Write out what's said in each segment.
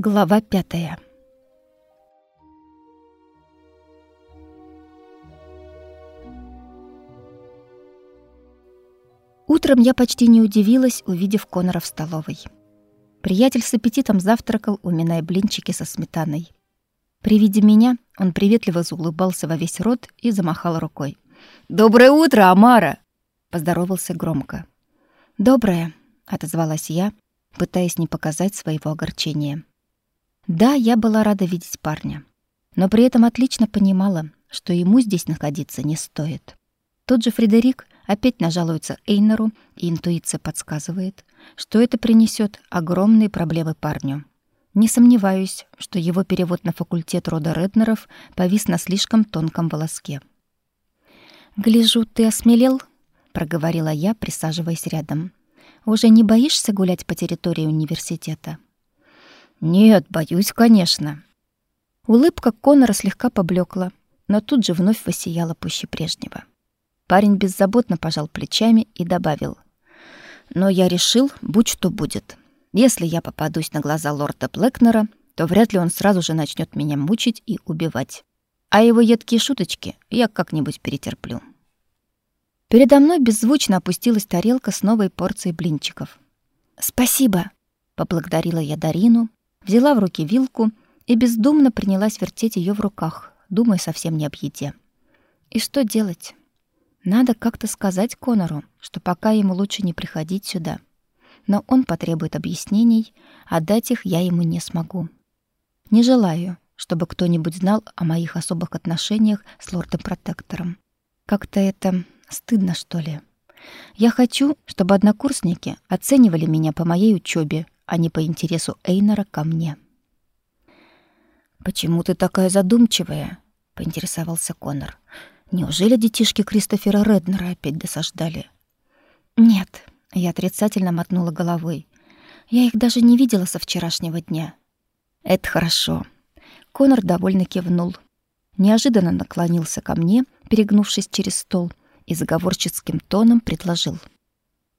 Глава пятая. Утром я почти не удивилась, увидев Конора в столовой. Приятель с аппетитом завтракал, уминая блинчики со сметаной. При виде меня он приветливо заулыбался во весь рот и замахал рукой. «Доброе утро, Амара!» — поздоровался громко. «Доброе», — отозвалась я, пытаясь не показать своего огорчения. Да, я была рада видеть парня, но при этом отлично понимала, что ему здесь находиться не стоит. Тот же Фредерик опять нажалуется Эйнеру, и интуиция подсказывает, что это принесет огромные проблемы парню. Не сомневаюсь, что его перевод на факультет рода Реднеров повис на слишком тонком волоске. «Гляжу, ты осмелел?» — проговорила я, присаживаясь рядом. «Уже не боишься гулять по территории университета?» Нет, боюсь, конечно. Улыбка Конора слегка поблекла, но тут же вновь воссияла пуще прежнего. Парень беззаботно пожал плечами и добавил: "Но я решил, будь что будет. Если я попадусь на глаза лорда Блэкнера, то вряд ли он сразу же начнет меня мучить и убивать. А его едкие шуточки я как-нибудь перетерплю". Передо мной беззвучно опустилась тарелка с новой порцией блинчиков. "Спасибо", поблагодарила я Дарину, взяла в руки вилку и бездумно принялась вертеть ее в руках, думая совсем не об еде. И что делать? Надо как-то сказать Конору, что пока ему лучше не приходить сюда. Но он потребует объяснений, а дать их я ему не смогу. Не желаю, чтобы кто-нибудь знал о моих особых отношениях с лордом-протектором. Как-то это стыдно, что ли. Я хочу, чтобы однокурсники оценивали меня по моей учебе, а не по интересу Эйнора ко мне. «Почему ты такая задумчивая?» — поинтересовался Конор. «Неужели детишки Кристофера Реднера опять досаждали?» «Нет», — я отрицательно мотнула головой. «Я их даже не видела со вчерашнего дня». «Это хорошо». Конор довольно кивнул. Неожиданно наклонился ко мне, перегнувшись через стол, и заговорческим тоном предложил.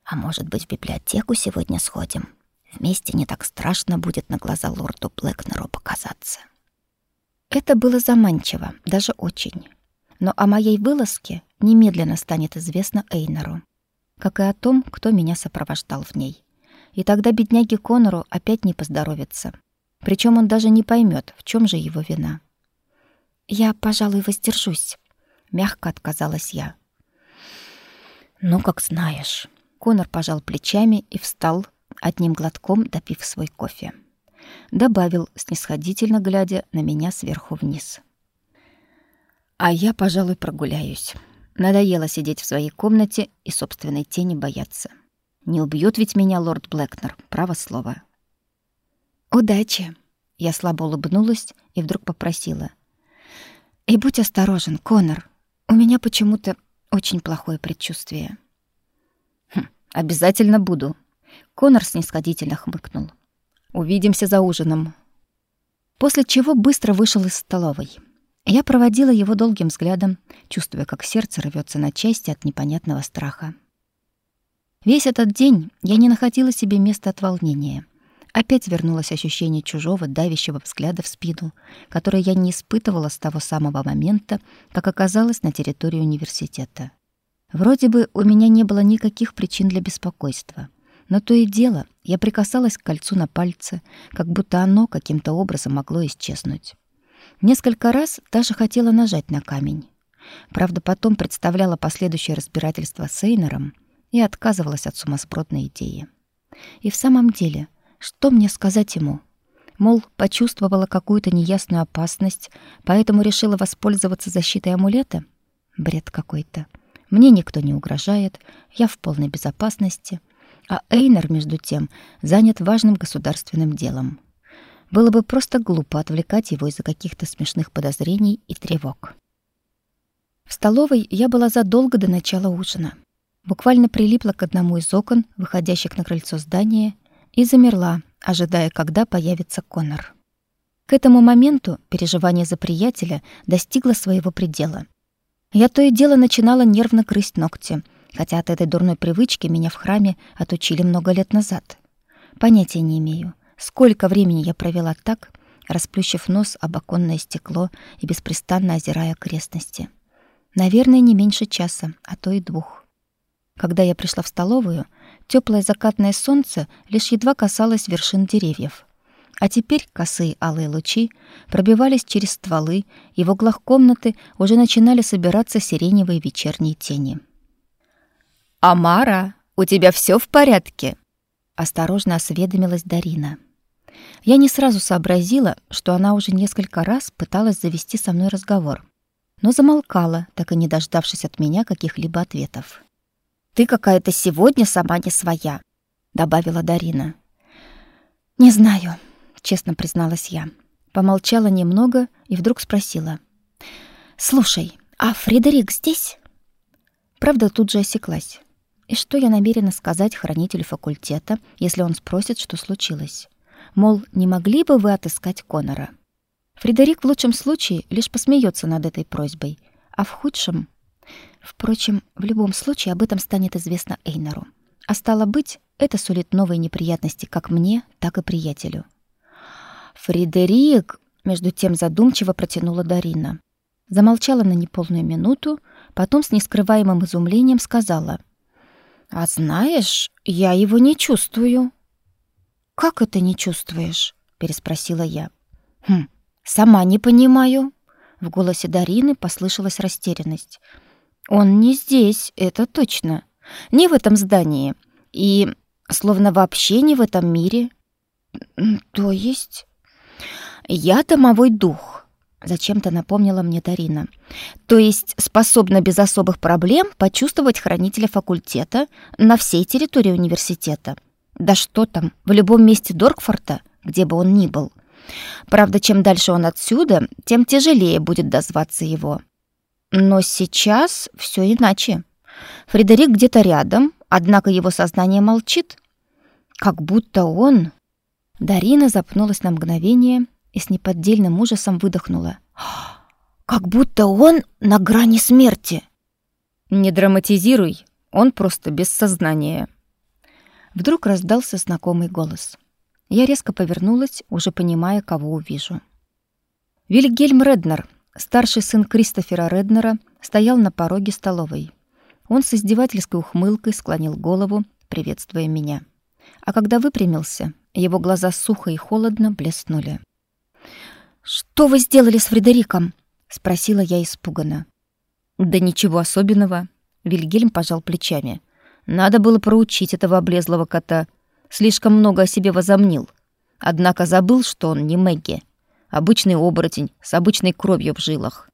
«А может быть, в библиотеку сегодня сходим?» Вместе не так страшно будет на глаза лорду Блэкнеру показаться. Это было заманчиво, даже очень. Но о моей вылазке немедленно станет известно Эйнору, как и о том, кто меня сопровождал в ней. И тогда бедняге Конору опять не поздоровится. Причем он даже не поймет, в чем же его вина. «Я, пожалуй, воздержусь», — мягко отказалась я. «Ну, как знаешь». Конор пожал плечами и встал, одним глотком допив свой кофе. Добавил, снисходительно глядя на меня сверху вниз. А я, пожалуй, прогуляюсь. Надоело сидеть в своей комнате и собственной тени бояться. Не убьет ведь меня лорд Блэкнер, право слово. Удачи. Я слабо улыбнулась и вдруг попросила: "И будь осторожен, Конор. У меня почему-то очень плохое предчувствие". Хм, обязательно буду, Конор снисходительно хмыкнул. Увидимся за ужином. После чего быстро вышел из столовой. Я проводила его долгим взглядом, чувствуя, как сердце рвется на части от непонятного страха. Весь этот день я не находила себе места от волнения. Опять вернулось ощущение чужого, давящего взгляда в спину, которое я не испытывала с того самого момента, как оказалась на территории университета. Вроде бы у меня не было никаких причин для беспокойства — но то и дело, я прикасалась к кольцу на пальце, как будто оно каким-то образом могло исчезнуть. Несколько раз даже хотела нажать на камень. Правда, потом представляла последующее разбирательство с Эйнером и отказывалась от сумасбродной идеи. И в самом деле, что мне сказать ему? Мол, почувствовала какую-то неясную опасность, поэтому решила воспользоваться защитой амулета? Бред какой-то. Мне никто не угрожает, я в полной безопасности — а Эйнер, между тем, занят важным государственным делом. Было бы просто глупо отвлекать его из-за каких-то смешных подозрений и тревог. В столовой я была задолго до начала ужина. Буквально прилипла к одному из окон, выходящих на крыльцо здания, и замерла, ожидая, когда появится Конор. К этому моменту переживание за приятеля достигло своего предела. Я то и дело начинала нервно грызть ногти — хотя от этой дурной привычки меня в храме отучили много лет назад. Понятия не имею, сколько времени я провела так, расплющив нос об оконное стекло и беспрестанно озирая окрестности. Наверное, не меньше часа, а то и двух. Когда я пришла в столовую, теплое закатное солнце лишь едва касалось вершин деревьев. А теперь косые алые лучи пробивались через стволы, и в углах комнаты уже начинали собираться сиреневые вечерние тени. «Амара, у тебя все в порядке?» Осторожно осведомилась Дарина. Я не сразу сообразила, что она уже несколько раз пыталась завести со мной разговор, но замолкала, так и не дождавшись от меня каких-либо ответов. «Ты какая-то сегодня сама не своя», — добавила Дарина. «Не знаю», — честно призналась я. Помолчала немного и вдруг спросила. «Слушай, а Фредерик здесь?» Правда, тут же осеклась. И что я намерена сказать хранителю факультета, если он спросит, что случилось? Мол, не могли бы вы отыскать Конора? Фредерик в лучшем случае лишь посмеется над этой просьбой, а в худшем... Впрочем, в любом случае об этом станет известно Эйнару. А стало быть, это сулит новые неприятности как мне, так и приятелю. «Фредерик!» — между тем задумчиво протянула Дарина. Замолчала на неполную минуту, потом с нескрываемым изумлением сказала. «А знаешь, я его не чувствую». «Как это не чувствуешь?» — переспросила я. «Хм, сама не понимаю». В голосе Дарины послышалась растерянность. «Он не здесь, это точно. Не в этом здании. И словно вообще не в этом мире». «То есть?» «Я домовой дух», — зачем-то напомнила мне Дарина. «То есть способна без особых проблем почувствовать хранителя факультета на всей территории университета». Да что там, в любом месте Доркфорта, где бы он ни был. Правда, чем дальше он отсюда, тем тяжелее будет дозваться его. Но сейчас все иначе. Фредерик где-то рядом, однако его сознание молчит. Как будто он... Дарина запнулась на мгновение и с неподдельным ужасом выдохнула. «Как будто он на грани смерти!» «Не драматизируй, он просто без сознания», Вдруг раздался знакомый голос. Я резко повернулась, уже понимая, кого увижу. Вильгельм Реднер, старший сын Кристофера Реднера, стоял на пороге столовой. Он с издевательской ухмылкой склонил голову, приветствуя меня. А когда выпрямился, его глаза сухо и холодно блеснули. «Что вы сделали с Фредериком?» — спросила я испуганно. «Да ничего особенного», — Вильгельм пожал плечами. Надо было проучить этого облезлого кота. Слишком много о себе возомнил. Однако забыл, что он не Мэгги. Обычный оборотень с обычной кровью в жилах.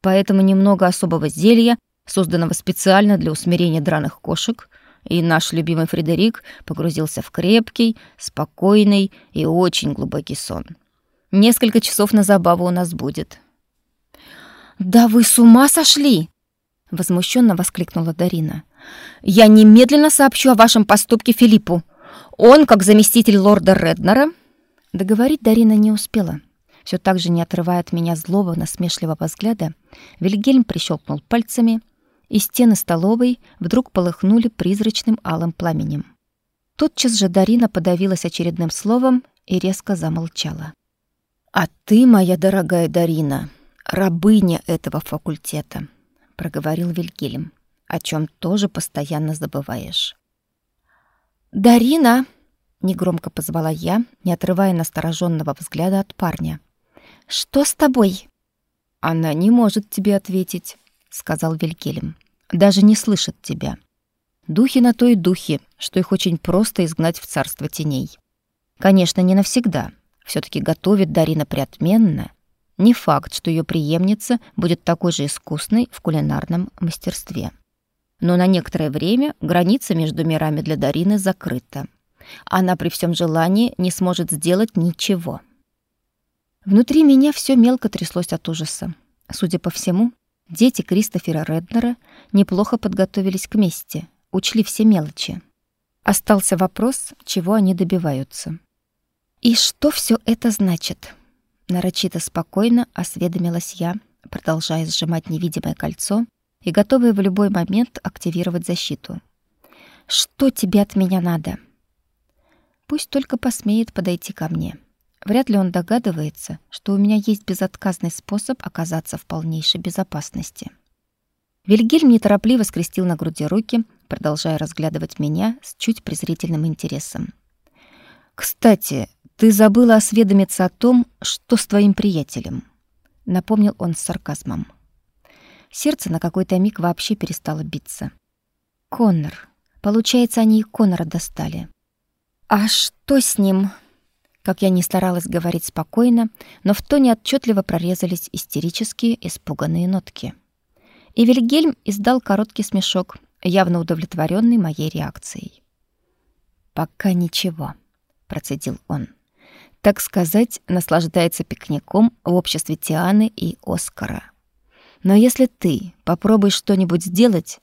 Поэтому немного особого зелья, созданного специально для усмирения драных кошек, и наш любимый Фредерик погрузился в крепкий, спокойный и очень глубокий сон. Несколько часов на забаву у нас будет. «Да вы с ума сошли!» — возмущенно воскликнула Дарина. Я немедленно сообщу о вашем поступке Филиппу. Он, как заместитель лорда Реднера...» Договорить Дарина не успела. Все так же, не отрывая от меня злого, насмешливого взгляда, Вильгельм прищелкнул пальцами, и стены столовой вдруг полыхнули призрачным алым пламенем. Тотчас же Дарина подавилась очередным словом и резко замолчала. «А ты, моя дорогая Дарина, рабыня этого факультета», — проговорил Вильгельм о чем тоже постоянно забываешь. «Дарина!» — негромко позвала я, не отрывая настороженного взгляда от парня. «Что с тобой?» «Она не может тебе ответить», — сказал Вильгельм. «Даже не слышит тебя. Духи на то и духи, что их очень просто изгнать в царство теней. Конечно, не навсегда. Все таки готовит Дарина приотменно. Не факт, что ее преемница будет такой же искусной в кулинарном мастерстве но на некоторое время граница между мирами для Дарины закрыта. Она при всем желании не сможет сделать ничего. Внутри меня все мелко тряслось от ужаса. Судя по всему, дети Кристофера Реднера неплохо подготовились к мести, учли все мелочи. Остался вопрос, чего они добиваются. «И что все это значит?» Нарочито спокойно осведомилась я, продолжая сжимать невидимое кольцо и готовая в любой момент активировать защиту. «Что тебе от меня надо?» Пусть только посмеет подойти ко мне. Вряд ли он догадывается, что у меня есть безотказный способ оказаться в полнейшей безопасности. Вильгельм неторопливо скрестил на груди руки, продолжая разглядывать меня с чуть презрительным интересом. «Кстати, ты забыла осведомиться о том, что с твоим приятелем», — напомнил он с сарказмом. Сердце на какой-то миг вообще перестало биться. «Коннор. Получается, они и Коннора достали». «А что с ним?» Как я не старалась говорить спокойно, но в тоне отчетливо прорезались истерические, испуганные нотки. И Вильгельм издал короткий смешок, явно удовлетворенный моей реакцией. «Пока ничего», — процедил он. «Так сказать, наслаждается пикником в обществе Тианы и Оскара. Но если ты попробуешь что-нибудь сделать,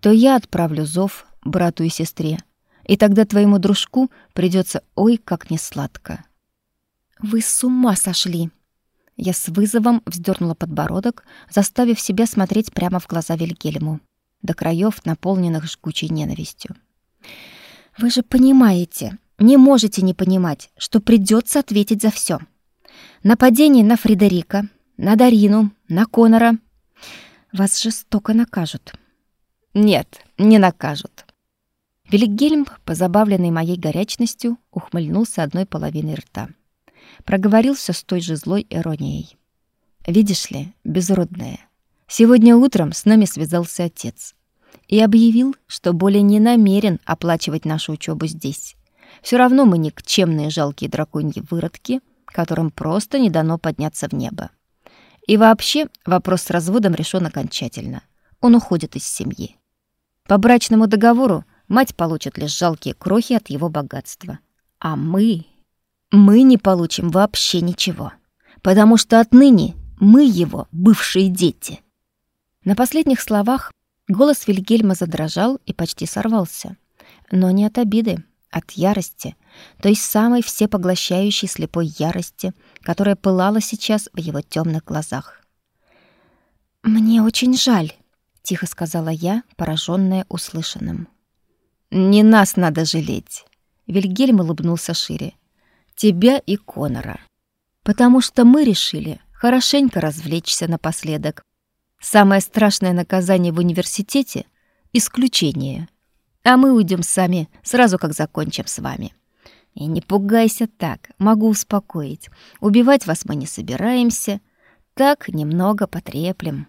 то я отправлю зов брату и сестре, и тогда твоему дружку придется ой как несладко». «Вы с ума сошли!» Я с вызовом вздернула подбородок, заставив себя смотреть прямо в глаза Вильгельму, до краев наполненных жгучей ненавистью. «Вы же понимаете, не можете не понимать, что придется ответить за все. Нападение на Фредерика, на Дарину, на Конора. Вас жестоко накажут». «Нет, не накажут». Вильгельм, позабавленный моей горячностью, ухмыльнулся одной половиной рта проговорил все с той же злой иронией. «Видишь ли, безродная, сегодня утром с нами связался отец и объявил, что более не намерен оплачивать нашу учебу здесь. Все равно мы никчемные жалкие драконьи выродки, которым просто не дано подняться в небо. И вообще вопрос с разводом решен окончательно. Он уходит из семьи. По брачному договору мать получит лишь жалкие крохи от его богатства. А мы мы не получим вообще ничего, потому что отныне мы его бывшие дети. На последних словах голос Вильгельма задрожал и почти сорвался, но не от обиды, от ярости, той самой всепоглощающей слепой ярости, которая пылала сейчас в его темных глазах. «Мне очень жаль», — тихо сказала я, пораженная услышанным. «Не нас надо жалеть», — Вильгельм улыбнулся шире тебя и Конора. Потому что мы решили хорошенько развлечься напоследок. Самое страшное наказание в университете — исключение. А мы уйдем сами, сразу как закончим с вами. И не пугайся так, могу успокоить. Убивать вас мы не собираемся. Так немного потреплем.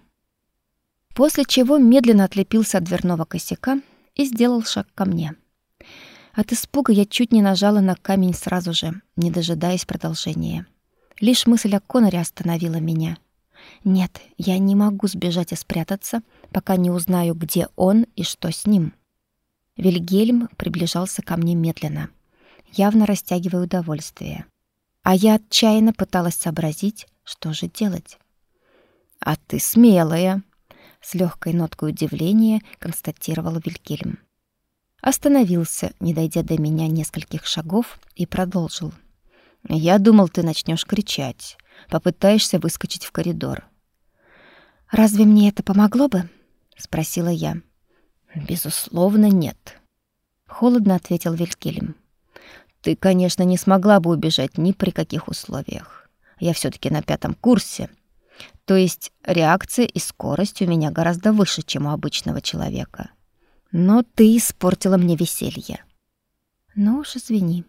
После чего медленно отлепился от дверного косяка и сделал шаг ко мне. От испуга я чуть не нажала на камень сразу же, не дожидаясь продолжения. Лишь мысль о Коноре остановила меня. Нет, я не могу сбежать и спрятаться, пока не узнаю, где он и что с ним. Вильгельм приближался ко мне медленно, явно растягивая удовольствие. А я отчаянно пыталась сообразить, что же делать. «А ты смелая!» — с легкой ноткой удивления констатировал Вильгельм. Остановился, не дойдя до меня нескольких шагов, и продолжил. «Я думал, ты начнешь кричать, попытаешься выскочить в коридор». «Разве мне это помогло бы?» — спросила я. «Безусловно, нет», — холодно ответил Вильгельм. «Ты, конечно, не смогла бы убежать ни при каких условиях. Я все таки на пятом курсе. То есть реакция и скорость у меня гораздо выше, чем у обычного человека». Но ты испортила мне веселье. Ну уж извини.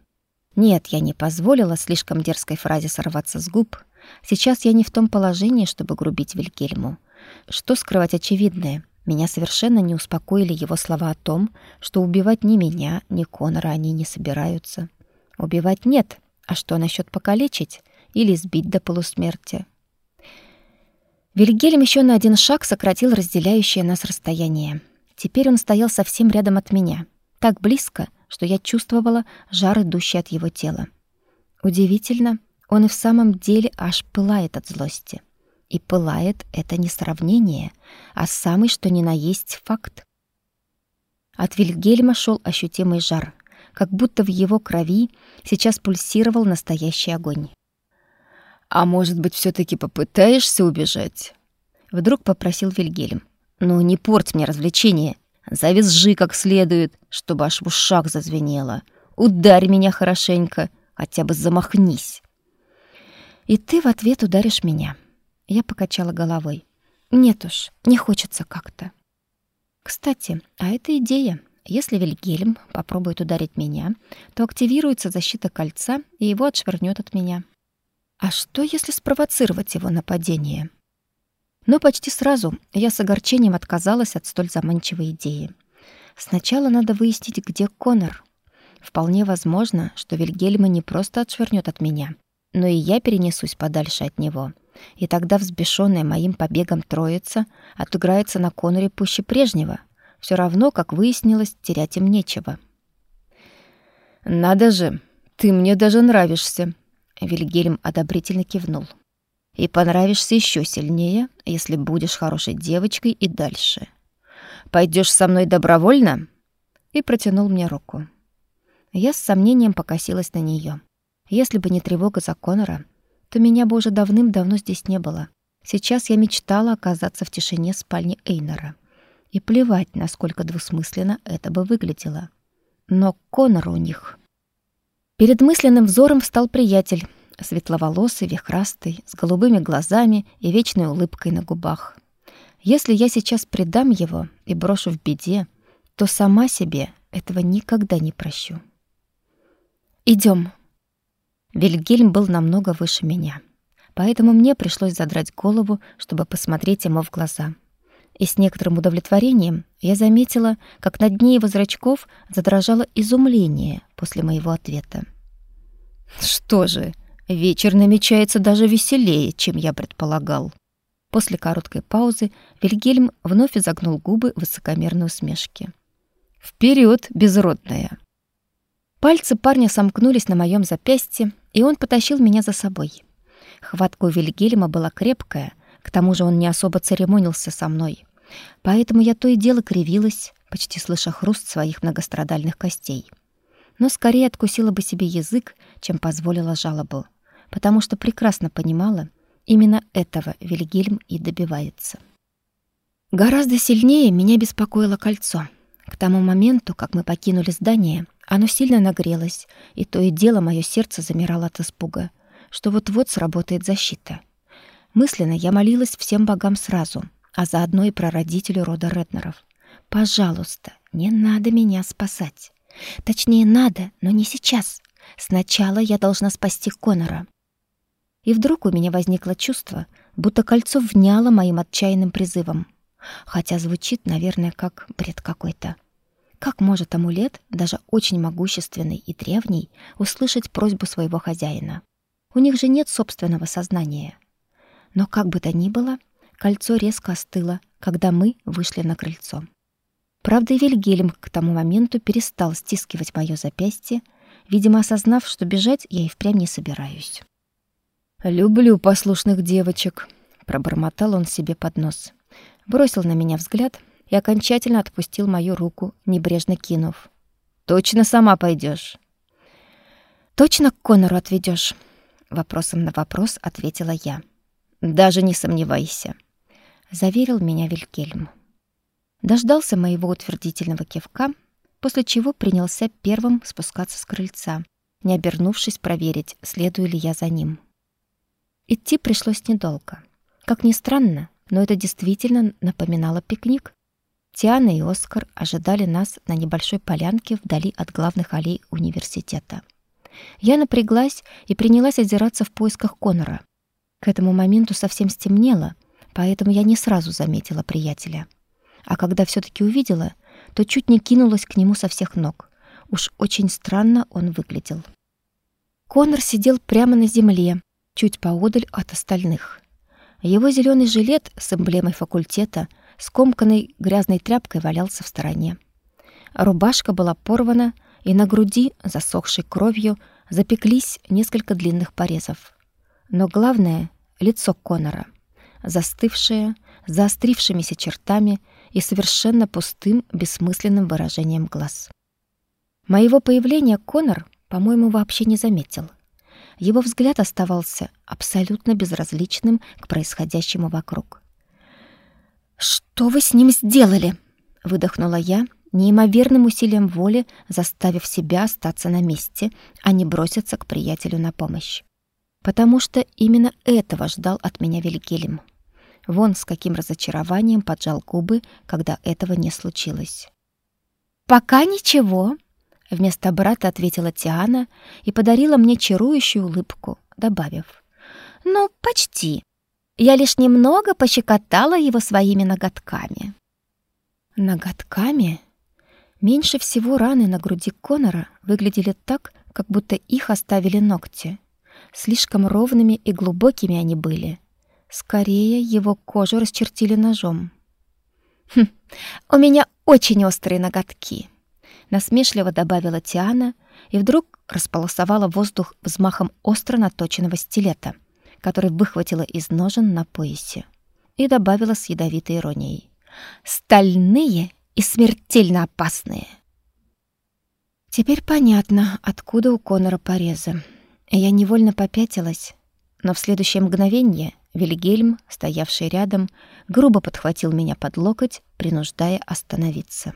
Нет, я не позволила слишком дерзкой фразе сорваться с губ. Сейчас я не в том положении, чтобы грубить Вильгельму. Что скрывать очевидное? Меня совершенно не успокоили его слова о том, что убивать ни меня, ни Конора они не собираются. Убивать нет, а что насчет покалечить или сбить до полусмерти? Вильгельм еще на один шаг сократил разделяющее нас расстояние. Теперь он стоял совсем рядом от меня, так близко, что я чувствовала жар, идущий от его тела. Удивительно, он и в самом деле аж пылает от злости. И пылает это не сравнение, а самый что ни на есть факт. От Вильгельма шел ощутимый жар, как будто в его крови сейчас пульсировал настоящий огонь. «А может быть, все таки попытаешься убежать?» Вдруг попросил Вильгельм. Ну, не порть мне развлечение. Завизжи как следует, чтобы аж в ушах зазвенело. Ударь меня хорошенько, хотя бы замахнись. И ты в ответ ударишь меня. Я покачала головой. Нет уж, не хочется как-то. Кстати, а это идея. Если Вильгельм попробует ударить меня, то активируется защита кольца, и его отшвырнёт от меня. А что, если спровоцировать его нападение? Но почти сразу я с огорчением отказалась от столь заманчивой идеи. Сначала надо выяснить, где Конор. Вполне возможно, что Вильгельма не просто отшвырнёт от меня, но и я перенесусь подальше от него. И тогда взбешённая моим побегом троица отыграется на Коноре пуще прежнего. Всё равно, как выяснилось, терять им нечего. «Надо же, ты мне даже нравишься», — Вильгельм одобрительно кивнул. «И понравишься ещё сильнее, если будешь хорошей девочкой и дальше. Пойдёшь со мной добровольно?» И протянул мне руку. Я с сомнением покосилась на неё. Если бы не тревога за Конора, то меня бы уже давным-давно здесь не было. Сейчас я мечтала оказаться в тишине спальни Эйнора. И плевать, насколько двусмысленно это бы выглядело. Но Конор у них... Перед мысленным взором встал приятель, светловолосый, вихрастый, с голубыми глазами и вечной улыбкой на губах. Если я сейчас предам его и брошу в беде, то сама себе этого никогда не прощу. Идем, Вильгельм был намного выше меня. Поэтому мне пришлось задрать голову, чтобы посмотреть ему в глаза. И с некоторым удовлетворением я заметила, как на дне его зрачков задрожало изумление после моего ответа. «Что же, вечер намечается даже веселее, чем я предполагал». После короткой паузы Вильгельм вновь изогнул губы высокомерной усмешке. «Вперед, безродная!» Пальцы парня сомкнулись на моем запястье, и он потащил меня за собой. Хватка у Вильгельма была крепкая, к тому же он не особо церемонился со мной. Поэтому я то и дело кривилась, почти слыша хруст своих многострадальных костей. Но скорее откусила бы себе язык, чем позволила жалобу, потому что прекрасно понимала, именно этого Вильгельм и добивается. Гораздо сильнее меня беспокоило кольцо. К тому моменту, как мы покинули здание, оно сильно нагрелось, и то и дело мое сердце замирало от испуга, что вот-вот сработает защита. Мысленно я молилась всем богам сразу, а заодно и про родителю рода Реднеров. «Пожалуйста, не надо меня спасать. Точнее, надо, но не сейчас. Сначала я должна спасти Конора». И вдруг у меня возникло чувство, будто кольцо вняло моим отчаянным призывом. Хотя звучит, наверное, как бред какой-то. Как может амулет, даже очень могущественный и древний, услышать просьбу своего хозяина? У них же нет собственного сознания. Но как бы то ни было, кольцо резко остыло, когда мы вышли на крыльцо. Правда, и Вильгельм к тому моменту перестал стискивать моё запястье, видимо, осознав, что бежать я и впрямь не собираюсь. «Люблю послушных девочек», — пробормотал он себе под нос. Бросил на меня взгляд — и окончательно отпустил мою руку, небрежно кинув. «Точно сама пойдешь. «Точно к Конору отведешь? Вопросом на вопрос ответила я. «Даже не сомневайся», — заверил меня Вилькельм. Дождался моего утвердительного кивка, после чего принялся первым спускаться с крыльца, не обернувшись проверить, следую ли я за ним. Идти пришлось недолго. Как ни странно, но это действительно напоминало пикник, Тиана и Оскар ожидали нас на небольшой полянке вдали от главных аллей университета. Я напряглась и принялась озираться в поисках Конора. К этому моменту совсем стемнело, поэтому я не сразу заметила приятеля. А когда все таки увидела, то чуть не кинулась к нему со всех ног. Уж очень странно он выглядел. Конор сидел прямо на земле, чуть поодаль от остальных. Его зеленый жилет с эмблемой факультета — скомканной грязной тряпкой валялся в стороне. Рубашка была порвана, и на груди, засохшей кровью, запеклись несколько длинных порезов. Но главное — лицо Конора, застывшее, заострившимися чертами и совершенно пустым, бессмысленным выражением глаз. Моего появления Конор, по-моему, вообще не заметил. Его взгляд оставался абсолютно безразличным к происходящему вокруг. «Что вы с ним сделали?» — выдохнула я, неимоверным усилием воли заставив себя остаться на месте, а не броситься к приятелю на помощь. Потому что именно этого ждал от меня Вильгельм. Вон с каким разочарованием поджал губы, когда этого не случилось. «Пока ничего», — вместо брата ответила Тиана и подарила мне чарующую улыбку, добавив. «Ну, почти. Я лишь немного пощекотала его своими ноготками». «Ноготками?» Меньше всего раны на груди Конора выглядели так, как будто их оставили ногти. Слишком ровными и глубокими они были. Скорее, его кожу расчертили ножом. «Хм, у меня очень острые ноготки», — насмешливо добавила Тиана и вдруг располосовала воздух взмахом остро наточенного стилета, который выхватила из ножен на поясе, и добавила с ядовитой иронией. «Стальные и смертельно опасные. Теперь понятно, откуда у Конора порезы. Я невольно попятилась, но в следующее мгновение Вильгельм, стоявший рядом, грубо подхватил меня под локоть, принуждая остановиться.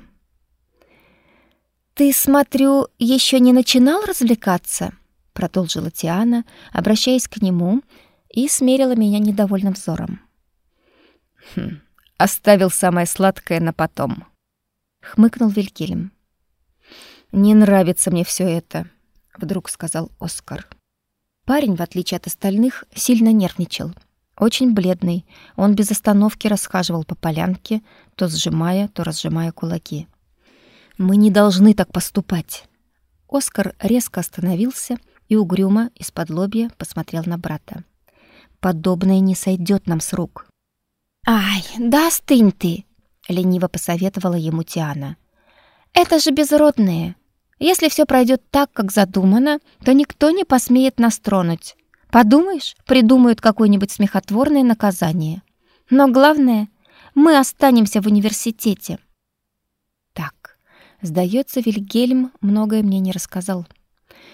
«Ты, смотрю, еще не начинал развлекаться?» — продолжила Тиана, обращаясь к нему, и смерила меня недовольным взором. «Хм, оставил самое сладкое на потом», хмыкнул Вильгельм. Не нравится мне все это, вдруг сказал Оскар. Парень, в отличие от остальных, сильно нервничал. Очень бледный, он без остановки расхаживал по полянке, то сжимая, то разжимая кулаки. Мы не должны так поступать. Оскар резко остановился и угрюмо из-под лобья посмотрел на брата. Подобное не сойдет нам с рук. Ай, да остынь ты, лениво посоветовала ему Тиана. Это же безродные. Если все пройдет так, как задумано, то никто не посмеет нас тронуть. Подумаешь, придумают какое-нибудь смехотворное наказание. Но главное, мы останемся в университете. Так, сдается, Вильгельм многое мне не рассказал,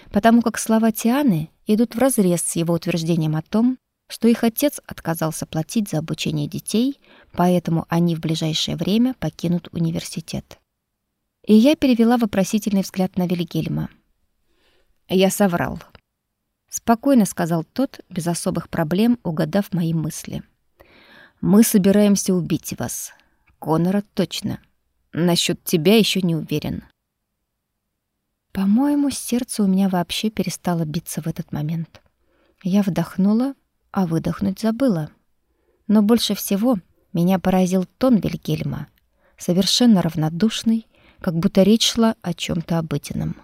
потому как слова Тианы идут вразрез с его утверждением о том, что их отец отказался платить за обучение детей, поэтому они в ближайшее время покинут университет. И я перевела вопросительный взгляд на Вильгельма. «Я соврал», — спокойно сказал тот, без особых проблем угадав мои мысли. «Мы собираемся убить вас. Конора точно. Насчет тебя еще не уверен». По-моему, сердце у меня вообще перестало биться в этот момент. Я вдохнула а выдохнуть забыла. Но больше всего меня поразил тон Вильгельма, совершенно равнодушный, как будто речь шла о чем то обыденном.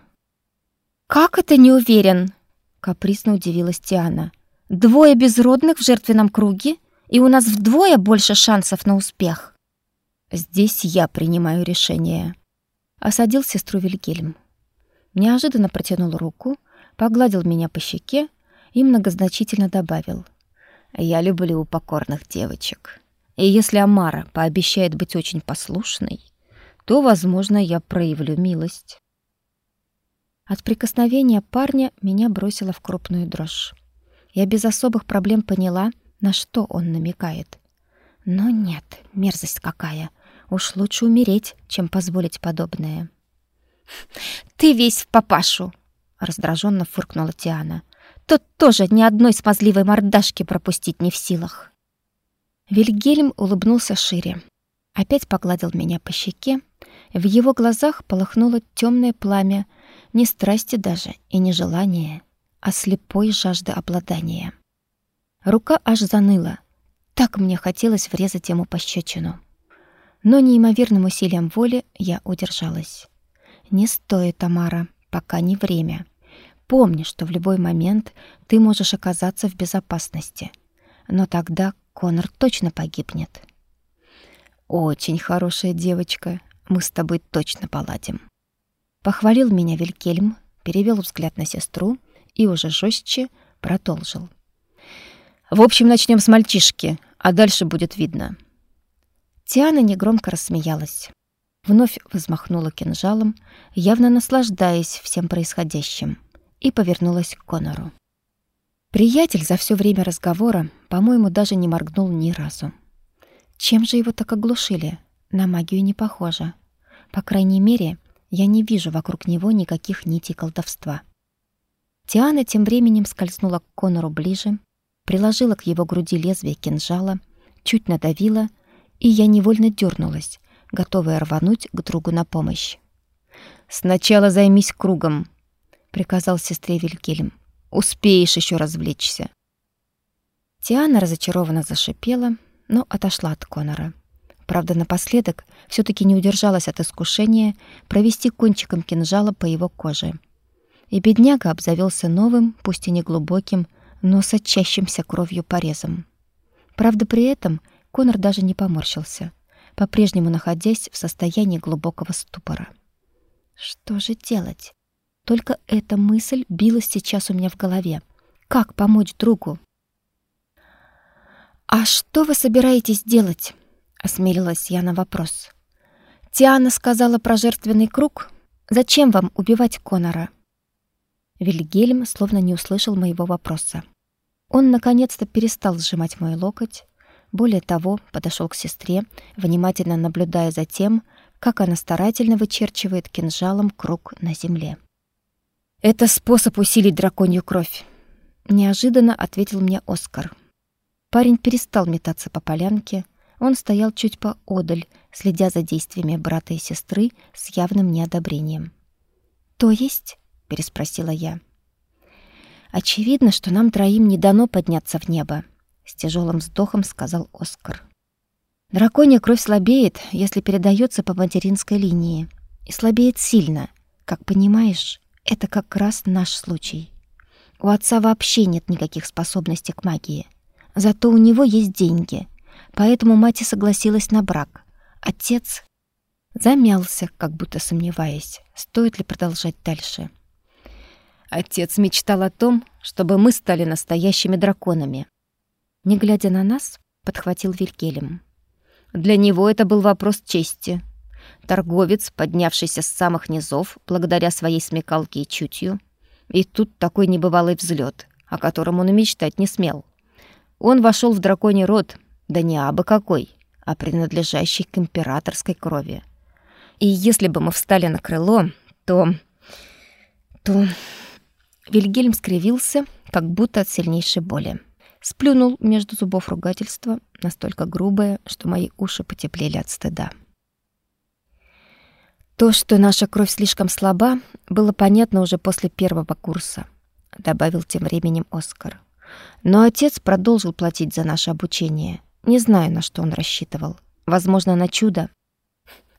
«Как это не уверен?» — капризно удивилась Тиана. «Двое безродных в жертвенном круге, и у нас вдвое больше шансов на успех». «Здесь я принимаю решение», — осадил сестру Вильгельм. Неожиданно протянул руку, погладил меня по щеке и многозначительно добавил — я люблю покорных девочек. И если Амара пообещает быть очень послушной, то, возможно, я проявлю милость. От прикосновения парня меня бросило в крупную дрожь. Я без особых проблем поняла, на что он намекает. Но нет, мерзость какая. Уж лучше умереть, чем позволить подобное. «Ты весь в папашу!» — раздраженно фыркнула Тиана. Тот тоже ни одной смазливой мордашки пропустить не в силах. Вильгельм улыбнулся шире. Опять погладил меня по щеке. В его глазах полыхнуло темное пламя, не страсти даже и не желания, а слепой жажды обладания. Рука аж заныла. Так мне хотелось врезать ему пощечину. Но неимоверным усилием воли я удержалась. «Не стоит, Тамара, пока не время». Помни, что в любой момент ты можешь оказаться в безопасности. Но тогда Конор точно погибнет. Очень хорошая девочка. Мы с тобой точно поладим. Похвалил меня Вилькельм, перевел взгляд на сестру и уже жестче продолжил. В общем, начнем с мальчишки, а дальше будет видно. Тиана негромко рассмеялась. Вновь взмахнула кинжалом, явно наслаждаясь всем происходящим и повернулась к Конору. Приятель за все время разговора, по-моему, даже не моргнул ни разу. Чем же его так оглушили? На магию не похоже. По крайней мере, я не вижу вокруг него никаких нитей колдовства. Тиана тем временем скользнула к Конору ближе, приложила к его груди лезвие кинжала, чуть надавила, и я невольно дернулась, готовая рвануть к другу на помощь. «Сначала займись кругом», — приказал сестре Вильгельм. «Успеешь еще развлечься». Тиана разочарованно зашипела, но отошла от Конора. Правда, напоследок все таки не удержалась от искушения провести кончиком кинжала по его коже. И бедняга обзавелся новым, пусть и неглубоким, но сочащимся кровью порезом. Правда, при этом Конор даже не поморщился, по-прежнему находясь в состоянии глубокого ступора. Что же делать? Только эта мысль билась сейчас у меня в голове. Как помочь другу? «А что вы собираетесь делать?» — осмелилась я на вопрос. «Тиана сказала про жертвенный круг. Зачем вам убивать Конора?» Вильгельм словно не услышал моего вопроса. Он наконец-то перестал сжимать мой локоть, более того, подошел к сестре, внимательно наблюдая за тем, как она старательно вычерчивает кинжалом круг на земле. «Это способ усилить драконью кровь», — неожиданно ответил мне Оскар. Парень перестал метаться по полянке, он стоял чуть поодаль, следя за действиями брата и сестры с явным неодобрением. «То есть?» — переспросила я. «Очевидно, что нам троим не дано подняться в небо», — с тяжелым вздохом сказал Оскар. «Драконья кровь слабеет, если передается по материнской линии. И слабеет сильно. Как понимаешь, это как раз наш случай. У отца вообще нет никаких способностей к магии». Зато у него есть деньги. Поэтому мать и согласилась на брак. Отец замялся, как будто сомневаясь, стоит ли продолжать дальше. Отец мечтал о том, чтобы мы стали настоящими драконами. Не глядя на нас, подхватил Вильгельм. Для него это был вопрос чести. Торговец, поднявшийся с самых низов благодаря своей смекалке и чутью, и тут такой небывалый взлет, о котором он и мечтать не смел. Он вошел в драконий род, да не абы какой, а принадлежащий к императорской крови. И если бы мы встали на крыло, то... то... Вильгельм скривился, как будто от сильнейшей боли. Сплюнул между зубов ругательство, настолько грубое, что мои уши потеплели от стыда. То, что наша кровь слишком слаба, было понятно уже после первого курса, добавил тем временем Оскар. Но отец продолжил платить за наше обучение. Не знаю, на что он рассчитывал. Возможно, на чудо.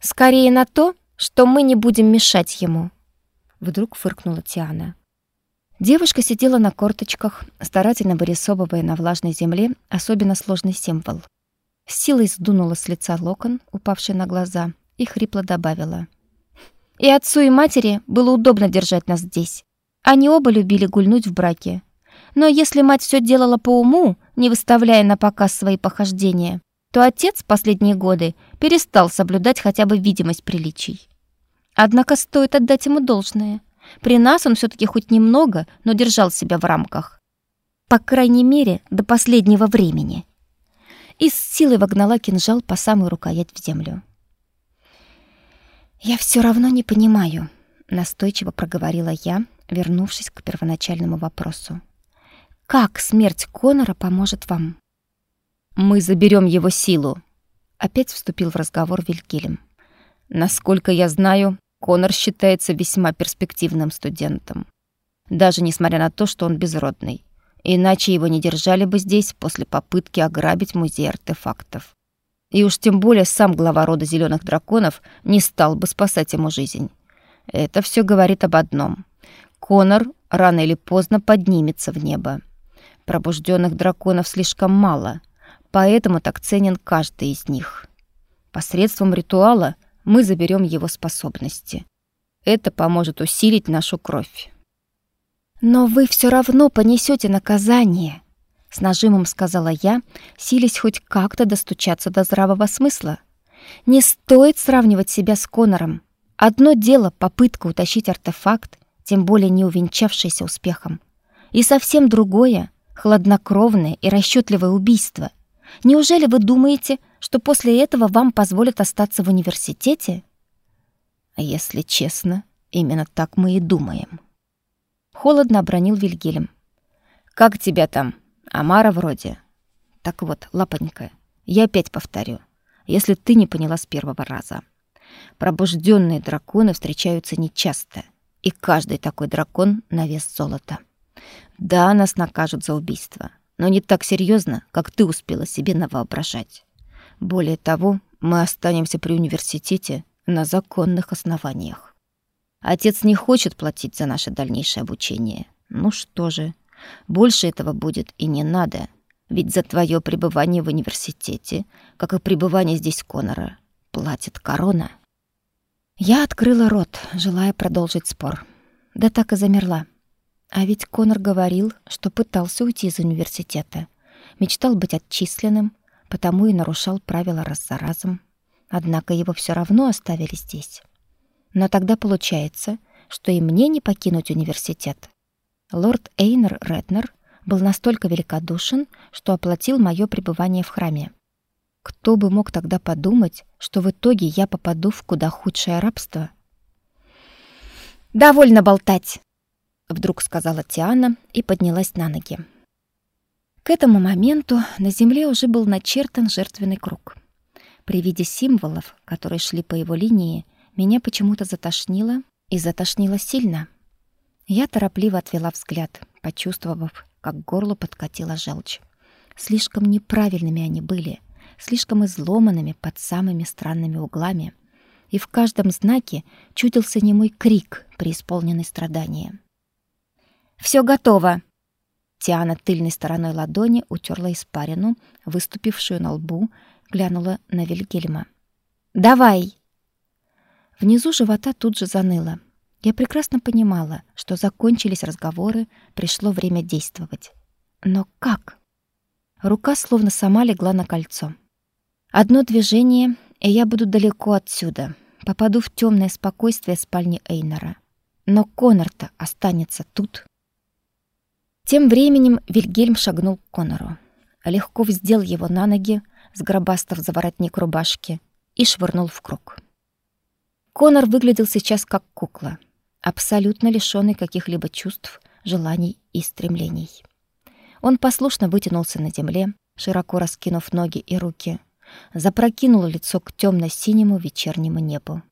Скорее на то, что мы не будем мешать ему. Вдруг фыркнула Тиана. Девушка сидела на корточках, старательно вырисовывая на влажной земле особенно сложный символ. С силой сдунула с лица локон, упавший на глаза, и хрипло добавила. «И отцу, и матери было удобно держать нас здесь. Они оба любили гульнуть в браке, но если мать все делала по уму, не выставляя на показ свои похождения, то отец последние годы перестал соблюдать хотя бы видимость приличий. Однако стоит отдать ему должное. При нас он все таки хоть немного, но держал себя в рамках. По крайней мере, до последнего времени. И с силой вогнала кинжал по самую рукоять в землю. «Я все равно не понимаю», — настойчиво проговорила я, вернувшись к первоначальному вопросу. Как смерть Конора поможет вам? Мы заберем его силу. Опять вступил в разговор Вильгельм. Насколько я знаю, Конор считается весьма перспективным студентом. Даже несмотря на то, что он безродный. Иначе его не держали бы здесь после попытки ограбить музей артефактов. И уж тем более сам глава рода зеленых драконов не стал бы спасать ему жизнь. Это все говорит об одном. Конор рано или поздно поднимется в небо. Пробужденных драконов слишком мало, поэтому так ценен каждый из них. Посредством ритуала мы заберем его способности. Это поможет усилить нашу кровь. Но вы все равно понесете наказание, с нажимом сказала я, силясь хоть как-то достучаться до здравого смысла. Не стоит сравнивать себя с Конором. Одно дело попытка утащить артефакт, тем более не увенчавшийся успехом, и совсем другое хладнокровное и расчетливое убийство. Неужели вы думаете, что после этого вам позволят остаться в университете? Если честно, именно так мы и думаем. Холодно обронил Вильгельм. Как тебя там? Амара вроде. Так вот, лапонька, я опять повторю, если ты не поняла с первого раза. Пробужденные драконы встречаются нечасто, и каждый такой дракон на вес золота. Да, нас накажут за убийство, но не так серьезно, как ты успела себе навоображать. Более того, мы останемся при университете на законных основаниях. Отец не хочет платить за наше дальнейшее обучение. Ну что же, больше этого будет и не надо, ведь за твое пребывание в университете, как и пребывание здесь Конора, платит корона. Я открыла рот, желая продолжить спор. Да так и замерла. А ведь Конор говорил, что пытался уйти из университета. Мечтал быть отчисленным, потому и нарушал правила раз за разом. Однако его все равно оставили здесь. Но тогда получается, что и мне не покинуть университет. Лорд Эйнер Реднер был настолько великодушен, что оплатил мое пребывание в храме. Кто бы мог тогда подумать, что в итоге я попаду в куда худшее рабство? «Довольно болтать!» — вдруг сказала Тиана и поднялась на ноги. К этому моменту на земле уже был начертан жертвенный круг. При виде символов, которые шли по его линии, меня почему-то затошнило, и затошнило сильно. Я торопливо отвела взгляд, почувствовав, как к горлу подкатила желчь. Слишком неправильными они были — слишком изломанными под самыми странными углами, и в каждом знаке чудился немой крик, преисполненный страдания. «Всё готово!» Тиана тыльной стороной ладони утерла испарину, выступившую на лбу, глянула на Вильгельма. «Давай!» Внизу живота тут же заныло. Я прекрасно понимала, что закончились разговоры, пришло время действовать. Но как? Рука словно сама легла на кольцо. Одно движение, и я буду далеко отсюда. Попаду в темное спокойствие спальни Эйнора. Но Конор-то останется тут. Тем временем Вильгельм шагнул к Конору. Легко вздел его на ноги, сгробастав за воротник рубашки, и швырнул в круг. Конор выглядел сейчас как кукла, абсолютно лишённый каких-либо чувств, желаний и стремлений. Он послушно вытянулся на земле, широко раскинув ноги и руки, запрокинула лицо к темно-синему вечернему небу.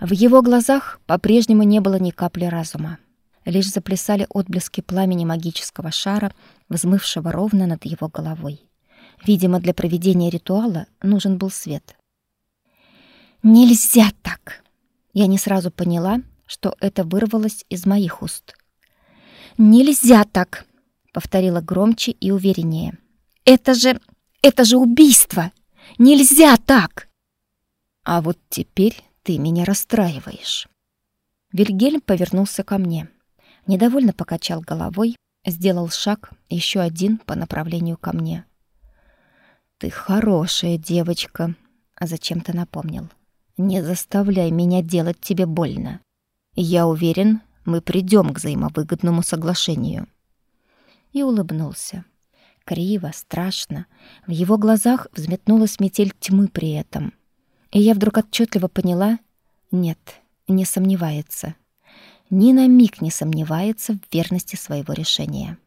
В его глазах по-прежнему не было ни капли разума. Лишь заплясали отблески пламени магического шара, взмывшего ровно над его головой. Видимо, для проведения ритуала нужен был свет. «Нельзя так!» Я не сразу поняла, что это вырвалось из моих уст. «Нельзя так!» — повторила громче и увереннее. «Это же... это же убийство!» Нельзя так!» «А вот теперь ты меня расстраиваешь». Вильгельм повернулся ко мне. Недовольно покачал головой, сделал шаг, еще один по направлению ко мне. «Ты хорошая девочка», — а зачем-то напомнил. «Не заставляй меня делать тебе больно. Я уверен, мы придем к взаимовыгодному соглашению». И улыбнулся. Криво, страшно. В его глазах взметнулась метель тьмы при этом. И я вдруг отчетливо поняла: нет, не сомневается. Ни на миг не сомневается в верности своего решения.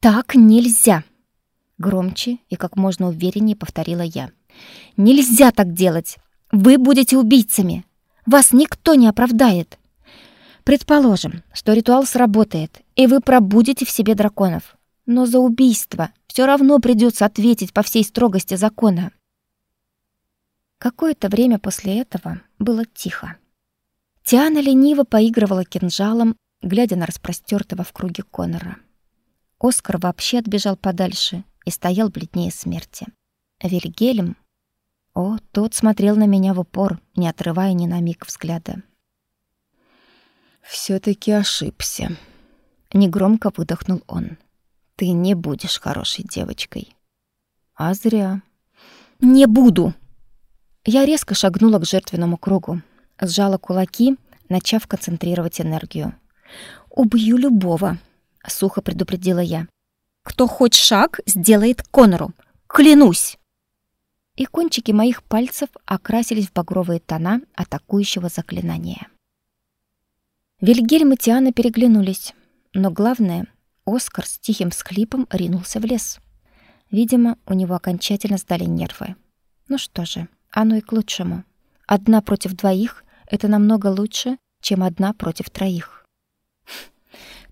Так нельзя, громче и как можно увереннее повторила я. Нельзя так делать. Вы будете убийцами. Вас никто не оправдает. Предположим, что ритуал сработает, и вы пробудите в себе драконов. Но за убийство все равно придется ответить по всей строгости закона. Какое-то время после этого было тихо. Тиана лениво поигрывала кинжалом, глядя на распростертого в круге Конора. Оскар вообще отбежал подальше и стоял бледнее смерти. Вильгельм... О, тот смотрел на меня в упор, не отрывая ни на миг взгляда. все таки ошибся», — негромко выдохнул он. Ты не будешь хорошей девочкой. А зря. Не буду. Я резко шагнула к жертвенному кругу, сжала кулаки, начав концентрировать энергию. Убью любого, сухо предупредила я. Кто хоть шаг сделает Конору, клянусь. И кончики моих пальцев окрасились в багровые тона атакующего заклинания. Вильгельм и Тиана переглянулись, но главное, Оскар с тихим схлипом ринулся в лес. Видимо, у него окончательно сдали нервы. Ну что же, оно и к лучшему. Одна против двоих — это намного лучше, чем одна против троих.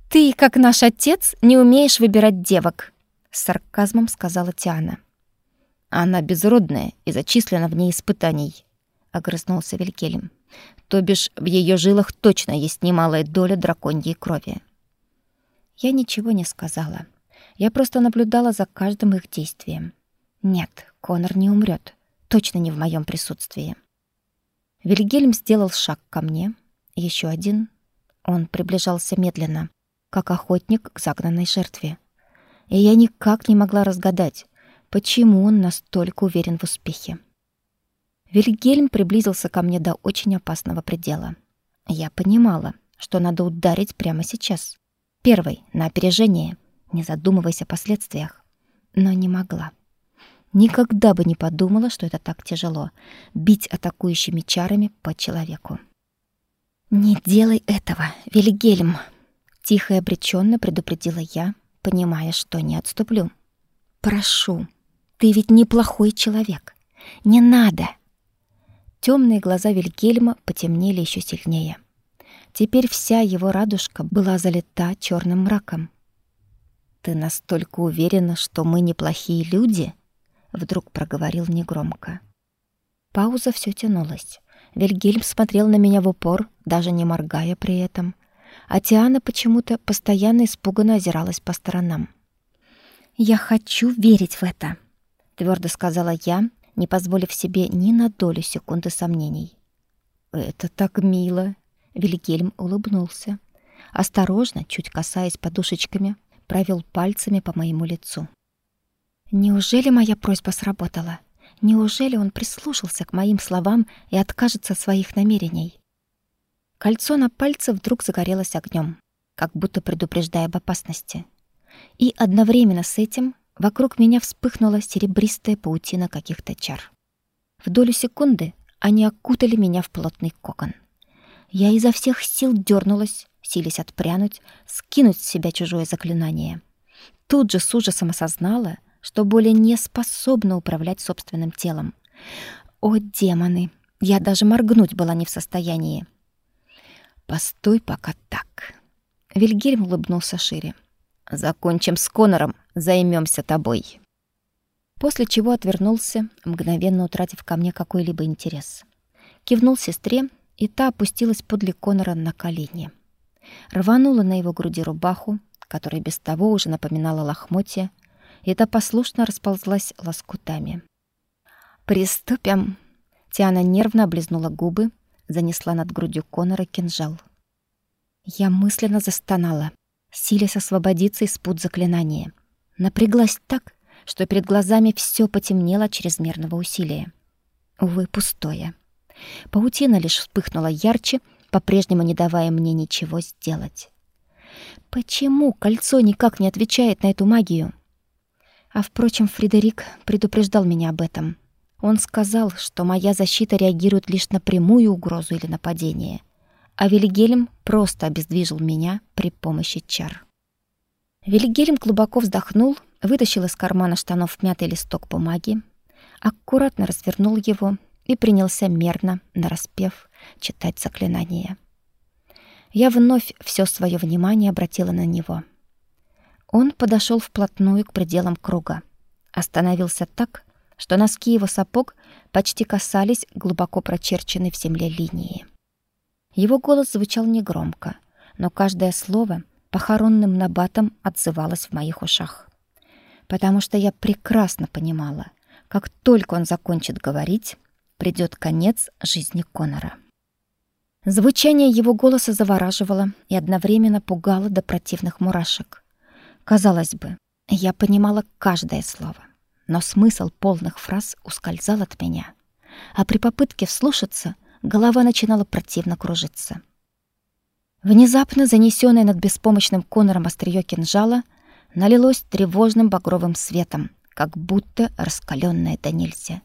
«Ты, как наш отец, не умеешь выбирать девок», — с сарказмом сказала Тиана. Она безродная и зачислена вне испытаний, огрызнулся Вильгельм. То бишь, в ее жилах точно есть немалая доля драконьей крови. Я ничего не сказала. Я просто наблюдала за каждым их действием. Нет, Конор не умрет, точно не в моем присутствии. Вильгельм сделал шаг ко мне, еще один. Он приближался медленно, как охотник к загнанной жертве. И я никак не могла разгадать, Почему он настолько уверен в успехе? Вильгельм приблизился ко мне до очень опасного предела. Я понимала, что надо ударить прямо сейчас. Первый, на опережение, не задумываясь о последствиях. Но не могла. Никогда бы не подумала, что это так тяжело — бить атакующими чарами по человеку. «Не делай этого, Вильгельм!» Тихо и обречённо предупредила я, понимая, что не отступлю. «Прошу, ты ведь неплохой человек. Не надо. Темные глаза Вильгельма потемнели еще сильнее. Теперь вся его радужка была залита черным мраком. Ты настолько уверена, что мы неплохие люди? вдруг проговорил негромко. Пауза все тянулась. Вильгельм смотрел на меня в упор, даже не моргая при этом. А Тиана почему-то постоянно испуганно озиралась по сторонам. «Я хочу верить в это», твердо сказала я, не позволив себе ни на долю секунды сомнений. Это так мило, Вильгельм улыбнулся. Осторожно, чуть касаясь подушечками, провел пальцами по моему лицу. Неужели моя просьба сработала? Неужели он прислушался к моим словам и откажется от своих намерений? Кольцо на пальце вдруг загорелось огнем, как будто предупреждая об опасности. И одновременно с этим Вокруг меня вспыхнула серебристая паутина каких-то чар. В долю секунды они окутали меня в плотный кокон. Я изо всех сил дернулась, силясь отпрянуть, скинуть с себя чужое заклинание. Тут же с ужасом осознала, что более не способна управлять собственным телом. О, демоны! Я даже моргнуть была не в состоянии. «Постой пока так». Вильгельм улыбнулся шире. Закончим с Конором, займемся тобой. После чего отвернулся, мгновенно утратив ко мне какой-либо интерес. Кивнул сестре, и та опустилась подле Конора на колени. Рванула на его груди рубаху, которая без того уже напоминала лохмотья, и та послушно расползлась лоскутами. «Приступим!» Тиана нервно облизнула губы, занесла над грудью Конора кинжал. Я мысленно застонала силясь освободиться из пут заклинания. Напряглась так, что перед глазами все потемнело от чрезмерного усилия. Увы, пустое. Паутина лишь вспыхнула ярче, по-прежнему не давая мне ничего сделать. Почему кольцо никак не отвечает на эту магию? А впрочем, Фредерик предупреждал меня об этом. Он сказал, что моя защита реагирует лишь на прямую угрозу или нападение — а Вильгельм просто обездвижил меня при помощи чар. Вильгельм глубоко вздохнул, вытащил из кармана штанов мятый листок бумаги, аккуратно развернул его и принялся мерно, нараспев, читать заклинание. Я вновь все свое внимание обратила на него. Он подошел вплотную к пределам круга, остановился так, что носки его сапог почти касались глубоко прочерченной в земле линии. Его голос звучал негромко, но каждое слово похоронным набатом отзывалось в моих ушах. Потому что я прекрасно понимала, как только он закончит говорить, придёт конец жизни Конора. Звучание его голоса завораживало и одновременно пугало до противных мурашек. Казалось бы, я понимала каждое слово, но смысл полных фраз ускользал от меня. А при попытке вслушаться голова начинала противно кружиться. Внезапно занесённое над беспомощным Конором остриё кинжала налилось тревожным багровым светом, как будто раскалённое до нельзя.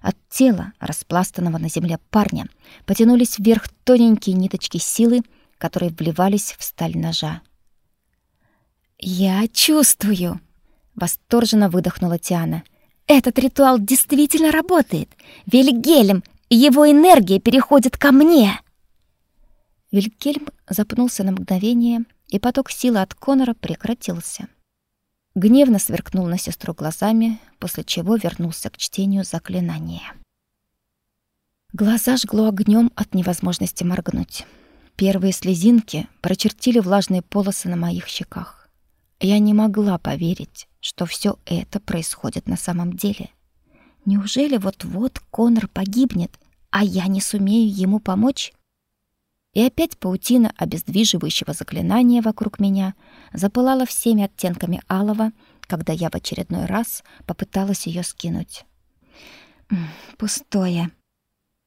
От тела, распластанного на земле парня, потянулись вверх тоненькие ниточки силы, которые вливались в сталь ножа. «Я чувствую!» — восторженно выдохнула Тиана. «Этот ритуал действительно работает! Вильгельм, его энергия переходит ко мне!» Вильгельм запнулся на мгновение, и поток силы от Конора прекратился. Гневно сверкнул на сестру глазами, после чего вернулся к чтению заклинания. Глаза жгло огнем от невозможности моргнуть. Первые слезинки прочертили влажные полосы на моих щеках. Я не могла поверить, что все это происходит на самом деле. Неужели вот-вот Конор погибнет, а я не сумею ему помочь? И опять паутина обездвиживающего заклинания вокруг меня запылала всеми оттенками алого, когда я в очередной раз попыталась ее скинуть. Пустое.